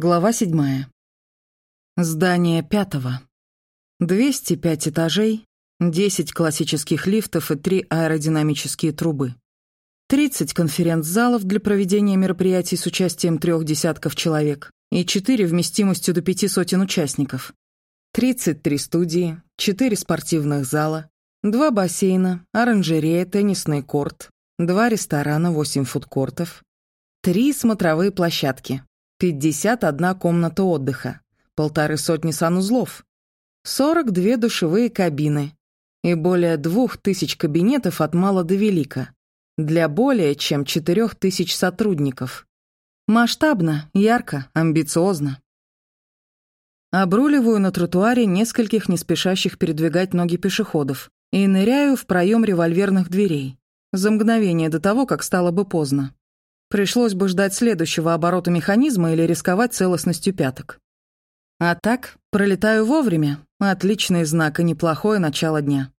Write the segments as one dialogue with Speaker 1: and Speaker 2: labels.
Speaker 1: Глава седьмая. Здание пятого. 205 этажей, 10 классических лифтов и 3 аэродинамические трубы. 30 конференц-залов для проведения мероприятий с участием трех десятков человек и 4 вместимостью до пяти сотен участников. 33 студии, 4 спортивных зала, 2 бассейна, оранжерея, теннисный корт, 2 ресторана, 8 фудкортов, 3 смотровые площадки, 51 комната отдыха, полторы сотни санузлов, 42 душевые кабины и более двух тысяч кабинетов от мала до велика для более чем четырех тысяч сотрудников. Масштабно, ярко, амбициозно. Обруливаю на тротуаре нескольких неспешащих передвигать ноги пешеходов и ныряю в проем револьверных дверей за мгновение до того, как стало бы поздно. Пришлось бы ждать следующего оборота механизма или рисковать целостностью пяток. А так, пролетаю вовремя. Отличный знак и неплохое начало дня.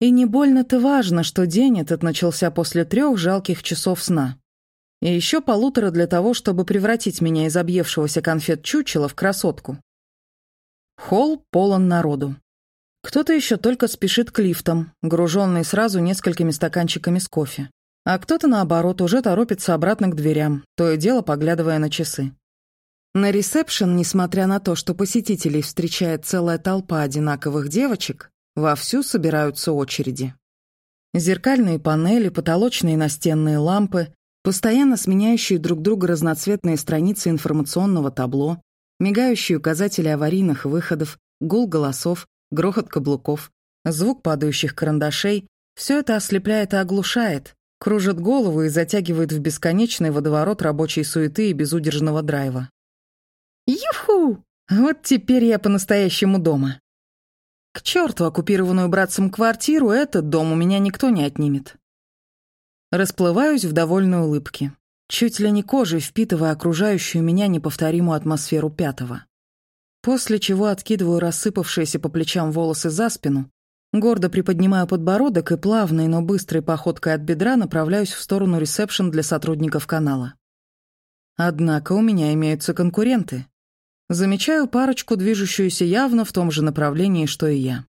Speaker 1: И не больно-то важно, что день этот начался после трех жалких часов сна. И еще полутора для того, чтобы превратить меня из объевшегося конфет чучела в красотку. Холл полон народу. Кто-то еще только спешит к лифтам, груженный сразу несколькими стаканчиками с кофе. А кто-то, наоборот, уже торопится обратно к дверям, то и дело поглядывая на часы. На ресепшн, несмотря на то, что посетителей встречает целая толпа одинаковых девочек, вовсю собираются очереди. Зеркальные панели, потолочные настенные лампы, постоянно сменяющие друг друга разноцветные страницы информационного табло, мигающие указатели аварийных выходов, гул голосов, грохот каблуков, звук падающих карандашей — все это ослепляет и оглушает, кружит голову и затягивает в бесконечный водоворот рабочей суеты и безудержного драйва. Юху! Вот теперь я по-настоящему дома. К черту оккупированную братцем квартиру, этот дом у меня никто не отнимет. Расплываюсь в довольной улыбке, чуть ли не кожей впитывая окружающую меня неповторимую атмосферу пятого. После чего откидываю рассыпавшиеся по плечам волосы за спину Гордо приподнимаю подбородок и плавной, но быстрой походкой от бедра направляюсь в сторону ресепшн для сотрудников канала. Однако у меня имеются конкуренты. Замечаю парочку, движущуюся явно в том же направлении, что и я.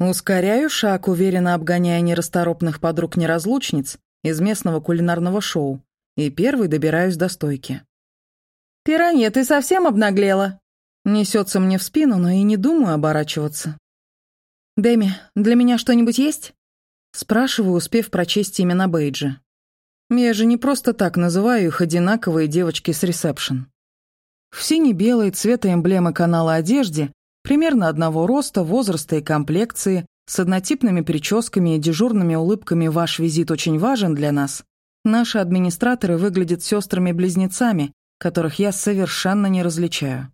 Speaker 1: Ускоряю шаг, уверенно обгоняя нерасторопных подруг-неразлучниц из местного кулинарного шоу, и первый добираюсь до стойки. «Пиранья, ты совсем обнаглела?» Несется мне в спину, но и не думаю оборачиваться. «Дэми, для меня что-нибудь есть?» Спрашиваю, успев прочесть имена Бейджи. Я же не просто так называю их одинаковые девочки с ресепшн. В сине-белой цвета эмблемы канала одежде, примерно одного роста, возраста и комплекции, с однотипными прическами и дежурными улыбками «Ваш визит очень важен для нас», наши администраторы выглядят сестрами-близнецами, которых я совершенно не различаю.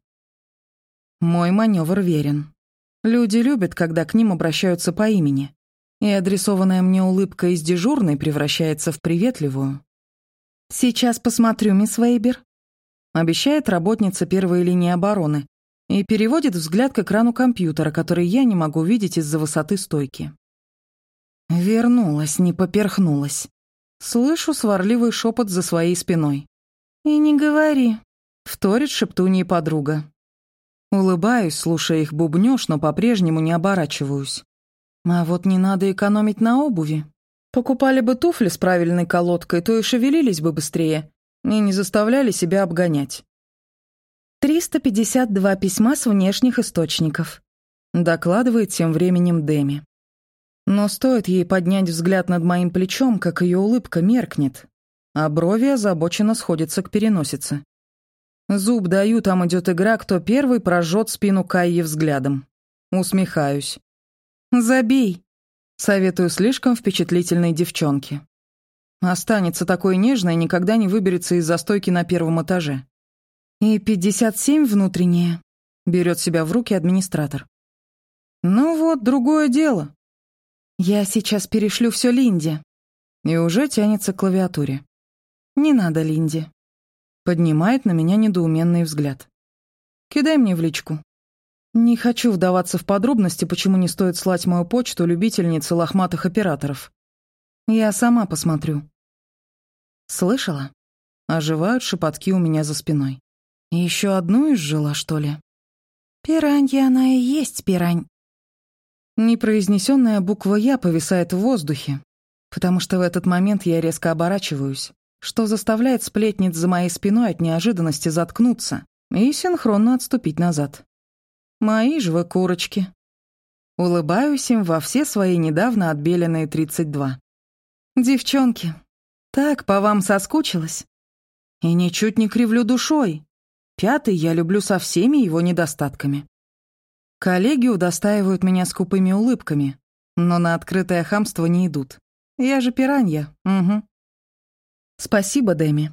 Speaker 1: Мой маневр верен. Люди любят, когда к ним обращаются по имени. И адресованная мне улыбка из дежурной превращается в приветливую. «Сейчас посмотрю, мисс Вейбер», — обещает работница первой линии обороны и переводит взгляд к экрану компьютера, который я не могу видеть из-за высоты стойки. Вернулась, не поперхнулась. Слышу сварливый шепот за своей спиной. «И не говори», — вторит шептунья подруга. Улыбаюсь, слушая их бубнёж, но по-прежнему не оборачиваюсь. А вот не надо экономить на обуви. Покупали бы туфли с правильной колодкой, то и шевелились бы быстрее, и не заставляли себя обгонять. 352 письма с внешних источников. Докладывает тем временем Дэми. Но стоит ей поднять взгляд над моим плечом, как ее улыбка меркнет, а брови озабоченно сходятся к переносице. Зуб даю, там идет игра, кто первый прожжет спину Кайи взглядом. Усмехаюсь. «Забей», — советую слишком впечатлительной девчонке. Останется такой нежной никогда не выберется из застойки на первом этаже. И пятьдесят семь внутреннее. Берет себя в руки администратор. Ну вот, другое дело. Я сейчас перешлю все Линде. И уже тянется к клавиатуре. Не надо Линде. Поднимает на меня недоуменный взгляд. «Кидай мне в личку». Не хочу вдаваться в подробности, почему не стоит слать мою почту любительнице лохматых операторов. Я сама посмотрю. Слышала? Оживают шепотки у меня за спиной. Еще одну изжила, что ли? Пиранья она и есть пирань. Непроизнесенная буква «Я» повисает в воздухе, потому что в этот момент я резко оборачиваюсь, что заставляет сплетниц за моей спиной от неожиданности заткнуться и синхронно отступить назад. Мои же вы курочки. Улыбаюсь им во все свои недавно отбеленные 32. Девчонки, так по вам соскучилась. И ничуть не кривлю душой. Пятый я люблю со всеми его недостатками. Коллеги удостаивают меня скупыми улыбками, но на открытое хамство не идут. Я же пиранья, угу. Спасибо, Дэми.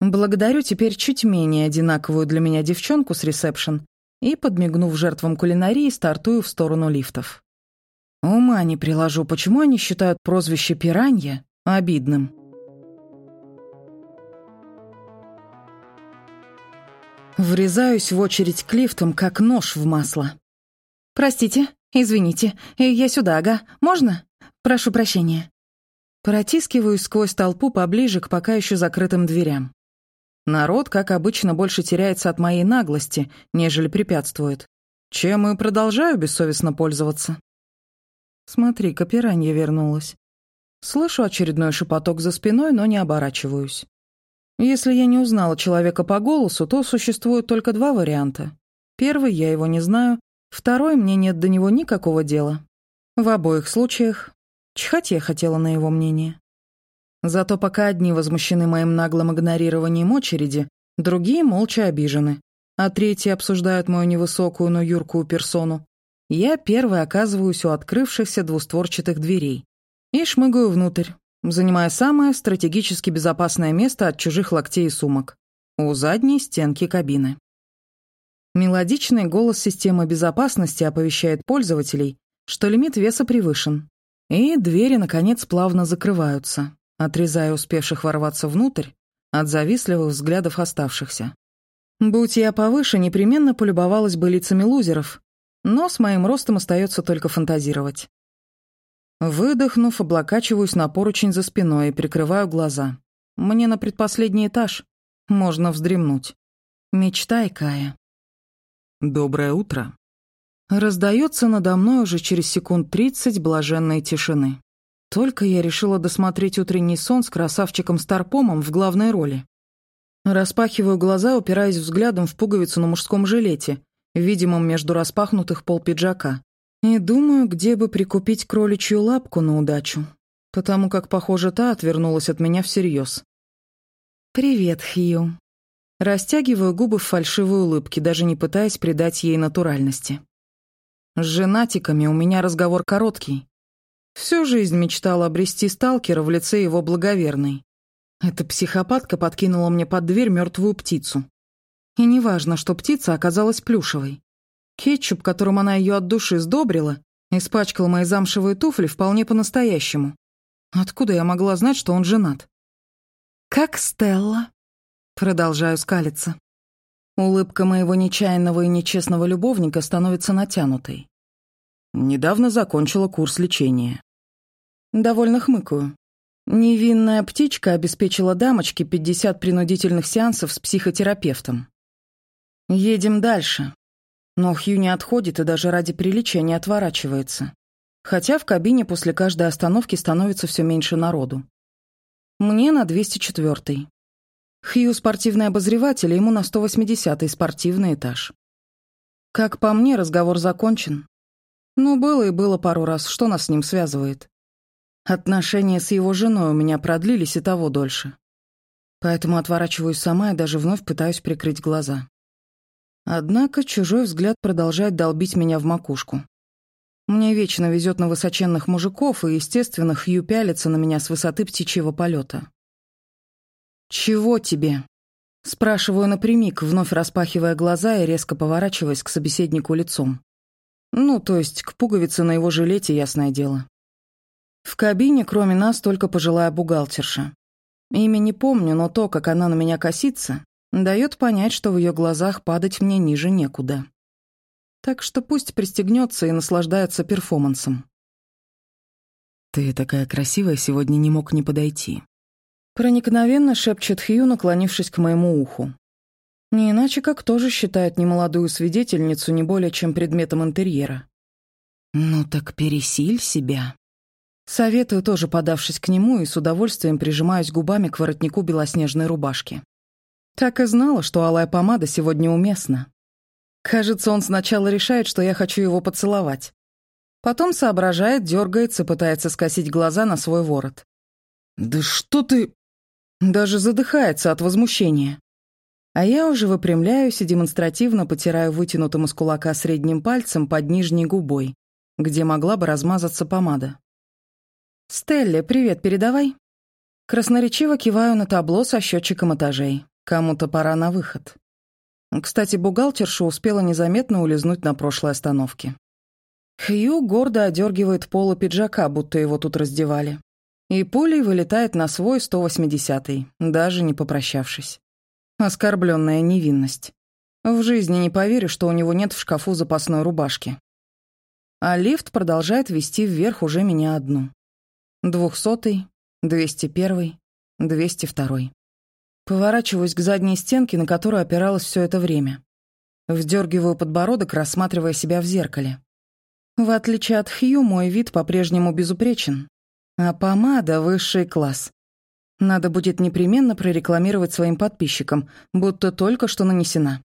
Speaker 1: Благодарю теперь чуть менее одинаковую для меня девчонку с ресепшн и, подмигнув жертвам кулинарии, стартую в сторону лифтов. Ума не приложу, почему они считают прозвище «пиранья» обидным. Врезаюсь в очередь к лифтам, как нож в масло. «Простите, извините, я сюда, ага, можно? Прошу прощения». Протискиваюсь сквозь толпу поближе к пока еще закрытым дверям. Народ, как обычно, больше теряется от моей наглости, нежели препятствует. Чем и продолжаю бессовестно пользоваться. Смотри-ка, пиранья вернулась. Слышу очередной шепоток за спиной, но не оборачиваюсь. Если я не узнала человека по голосу, то существует только два варианта. Первый — я его не знаю, второй — мне нет до него никакого дела. В обоих случаях чихать я хотела на его мнение. Зато пока одни возмущены моим наглым игнорированием очереди, другие молча обижены, а третьи обсуждают мою невысокую, но юркую персону, я первой оказываюсь у открывшихся двустворчатых дверей и шмыгаю внутрь, занимая самое стратегически безопасное место от чужих локтей и сумок — у задней стенки кабины. Мелодичный голос системы безопасности оповещает пользователей, что лимит веса превышен, и двери, наконец, плавно закрываются, отрезая успевших ворваться внутрь от завистливых взглядов оставшихся. Будь я повыше, непременно полюбовалась бы лицами лузеров, но с моим ростом остается только фантазировать. Выдохнув, облокачиваюсь на поручень за спиной и прикрываю глаза. Мне на предпоследний этаж. Можно вздремнуть. Мечтай, Кая. Доброе утро. Раздается надо мной уже через секунд тридцать блаженной тишины. Только я решила досмотреть утренний сон с красавчиком Старпомом в главной роли. Распахиваю глаза, упираясь взглядом в пуговицу на мужском жилете, видимом между распахнутых пол пиджака. И думаю, где бы прикупить кроличью лапку на удачу, потому как, похоже, та отвернулась от меня всерьез. «Привет, Хью». Растягиваю губы в фальшивой улыбке, даже не пытаясь придать ей натуральности. С женатиками у меня разговор короткий. Всю жизнь мечтала обрести сталкера в лице его благоверной. Эта психопатка подкинула мне под дверь мертвую птицу. И неважно, что птица оказалась плюшевой. Кетчуп, которым она ее от души сдобрила, испачкал мои замшевые туфли вполне по-настоящему. Откуда я могла знать, что он женат? «Как Стелла?» Продолжаю скалиться. Улыбка моего нечаянного и нечестного любовника становится натянутой. Недавно закончила курс лечения. Довольно хмыкаю. Невинная птичка обеспечила дамочке 50 принудительных сеансов с психотерапевтом. Едем дальше. Но Хью не отходит и даже ради приличия не отворачивается. Хотя в кабине после каждой остановки становится все меньше народу. Мне на 204-й. Хью спортивный обозреватель, ему на 180-й спортивный этаж. Как по мне, разговор закончен. Ну, было и было пару раз, что нас с ним связывает. Отношения с его женой у меня продлились и того дольше. Поэтому отворачиваюсь сама и даже вновь пытаюсь прикрыть глаза. Однако чужой взгляд продолжает долбить меня в макушку. Мне вечно везет на высоченных мужиков, и, естественно, Хью пялится на меня с высоты птичьего полета. «Чего тебе?» Спрашиваю напрямик, вновь распахивая глаза и резко поворачиваясь к собеседнику лицом. Ну, то есть к пуговице на его жилете, ясное дело. В кабине, кроме нас, только пожилая бухгалтерша. Имя не помню, но то, как она на меня косится, дает понять, что в ее глазах падать мне ниже некуда. Так что пусть пристегнется и наслаждается перформансом. «Ты такая красивая, сегодня не мог не подойти». Проникновенно шепчет Хью, наклонившись к моему уху. Не иначе как тоже считают немолодую свидетельницу не более чем предметом интерьера. «Ну так пересиль себя». Советую, тоже подавшись к нему, и с удовольствием прижимаюсь губами к воротнику белоснежной рубашки. Так и знала, что алая помада сегодня уместна. Кажется, он сначала решает, что я хочу его поцеловать. Потом соображает, дергается, пытается скосить глаза на свой ворот. «Да что ты...» Даже задыхается от возмущения. А я уже выпрямляюсь и демонстративно потираю вытянутым из кулака средним пальцем под нижней губой, где могла бы размазаться помада. «Стелле, привет передавай». Красноречиво киваю на табло со счетчиком этажей. Кому-то пора на выход. Кстати, бухгалтерша успела незаметно улизнуть на прошлой остановке. Хью гордо одергивает полу пиджака, будто его тут раздевали. И пулей вылетает на свой 180-й, даже не попрощавшись. Оскорбленная невинность. В жизни не поверю, что у него нет в шкафу запасной рубашки. А лифт продолжает вести вверх уже меня одну. Двухсотый, двести первый, двести второй. Поворачиваюсь к задней стенке, на которую опиралась все это время. Вдергиваю подбородок, рассматривая себя в зеркале. В отличие от Хью, мой вид по-прежнему безупречен. А помада — высший класс. Надо будет непременно прорекламировать своим подписчикам, будто только что нанесена.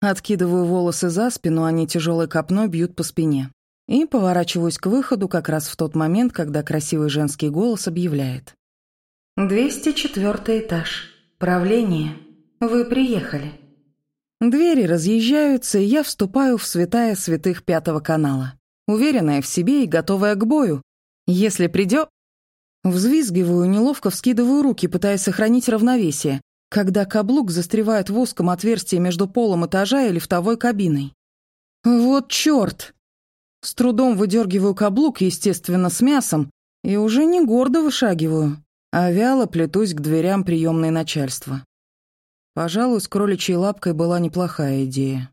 Speaker 1: Откидываю волосы за спину, они тяжелой копной бьют по спине. И поворачиваюсь к выходу как раз в тот момент, когда красивый женский голос объявляет. «204 этаж. Правление. Вы приехали». Двери разъезжаются, и я вступаю в святая святых пятого канала. Уверенная в себе и готовая к бою. Если придё... Взвизгиваю, неловко вскидываю руки, пытаясь сохранить равновесие, когда каблук застревает в узком отверстии между полом этажа и лифтовой кабиной. Вот чёрт! С трудом выдергиваю каблук, естественно, с мясом, и уже не гордо вышагиваю а вяло плетусь к дверям приемной начальства. Пожалуй, с кроличьей лапкой была неплохая идея.